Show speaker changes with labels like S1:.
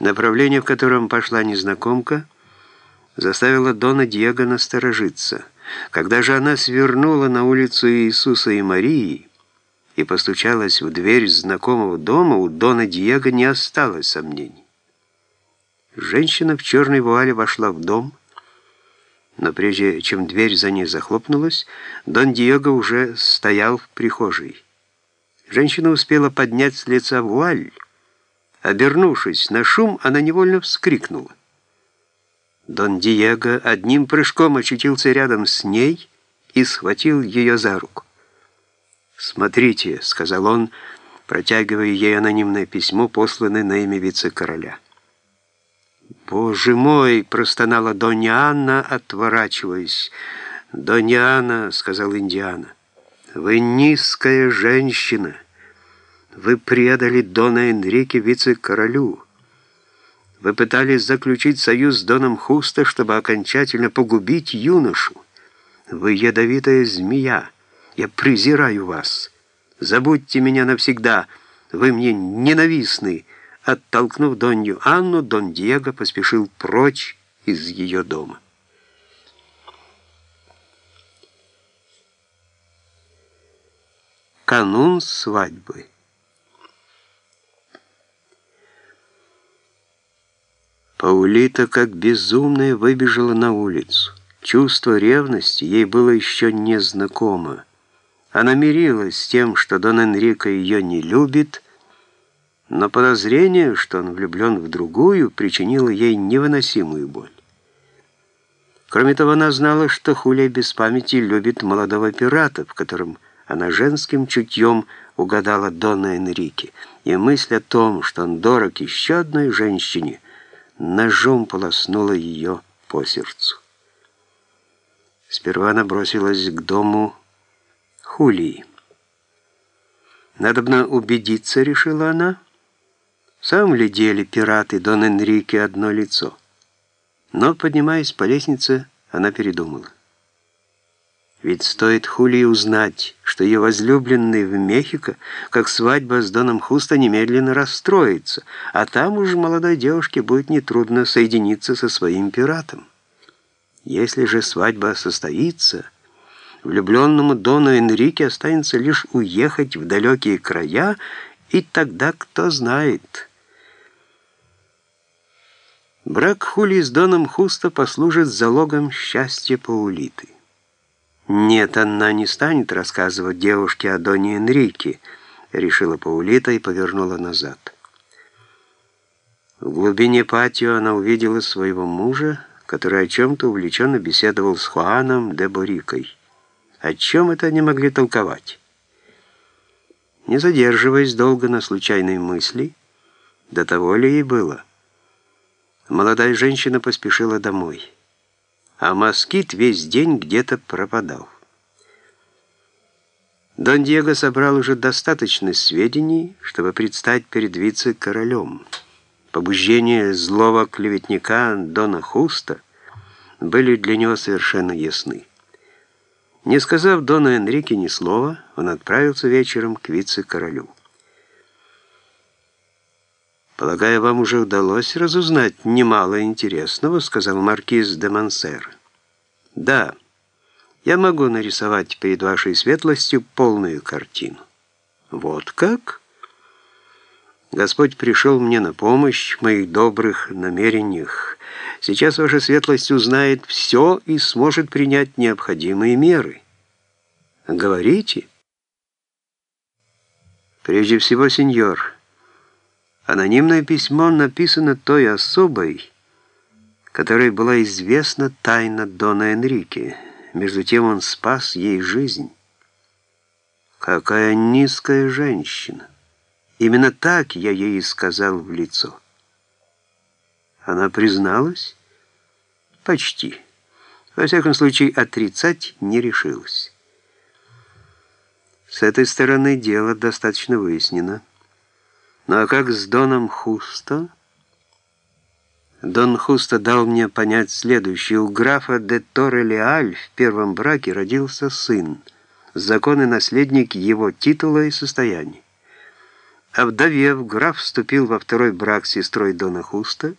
S1: Направление, в котором пошла незнакомка, заставило Дона Диего насторожиться. Когда же она свернула на улицу Иисуса и Марии и постучалась в дверь знакомого дома, у Дона Диего не осталось сомнений. Женщина в черной вуале вошла в дом, но прежде чем дверь за ней захлопнулась, Дон Диего уже стоял в прихожей. Женщина успела поднять с лица вуаль. Обернувшись на шум, она невольно вскрикнула. Дон Диего одним прыжком очутился рядом с ней и схватил ее за руку. «Смотрите», — сказал он, протягивая ей анонимное письмо, посланное на имя вице-короля. «Боже мой!» — простонала Донья Анна, отворачиваясь. «Донья Анна», — сказал Индиана, — «вы низкая женщина. Вы предали Дона Энрике вице-королю. Вы пытались заключить союз с Доном Хуста, чтобы окончательно погубить юношу. Вы ядовитая змея. Я презираю вас. Забудьте меня навсегда. Вы мне ненавистны». Оттолкнув Донью Анну, Дон Диего поспешил прочь из ее дома. Канун свадьбы. Паулита, как безумная, выбежала на улицу. Чувство ревности ей было еще незнакомо. Она мирилась с тем, что Дон Энрико ее не любит, но подозрение, что он влюблен в другую, причинило ей невыносимую боль. Кроме того, она знала, что Хулия без памяти любит молодого пирата, в котором она женским чутьем угадала Дона Энрике, и мысль о том, что он дорог еще одной женщине, ножом полоснула ее по сердцу. Сперва она бросилась к дому Хулии. «Надобно убедиться», — решила она, — в самом ли деле пираты Дон Энрике одно лицо? Но, поднимаясь по лестнице, она передумала. Ведь стоит Хулии узнать, что ее возлюбленный в Мехико, как свадьба с Доном Хуста немедленно расстроится, а там уж молодой девушке будет нетрудно соединиться со своим пиратом. Если же свадьба состоится, влюбленному Дону Энрике останется лишь уехать в далекие края, и тогда кто знает... Брак Хули с Доном Хуста послужит залогом счастья Паулиты. Нет, она не станет рассказывать девушке о Доне Энрике, решила Паулита и повернула назад. В глубине патио она увидела своего мужа, который о чем-то увлеченно беседовал с Хуаном де Борикой. О чем это они могли толковать? Не задерживаясь долго на случайной мысли, до того ли ей было? Молодая женщина поспешила домой, а москит весь день где-то пропадал. Дон Диего собрал уже достаточно сведений, чтобы предстать перед вице-королем. Побуждения злого клеветника Дона Хуста были для него совершенно ясны. Не сказав Дону Энрике ни слова, он отправился вечером к вице-королю. «Полагаю, вам уже удалось разузнать немало интересного», — сказал маркиз де Мансер. «Да, я могу нарисовать перед вашей светлостью полную картину». «Вот как?» «Господь пришел мне на помощь в моих добрых намерениях. Сейчас ваша светлость узнает все и сможет принять необходимые меры». «Говорите?» «Прежде всего, сеньор». Анонимное письмо написано той особой, которой была известна тайна Дона Энрике. Между тем он спас ей жизнь. Какая низкая женщина! Именно так я ей сказал в лицо. Она призналась? Почти. Во всяком случае, отрицать не решилась. С этой стороны дело достаточно выяснено. Ну а как с Доном Хусто? Дон Хусто дал мне понять следующее. У графа де Торре-Леаль в первом браке родился сын, законный наследник его титула и состояния. Овдовев, граф вступил во второй брак с сестрой Дона Хуста,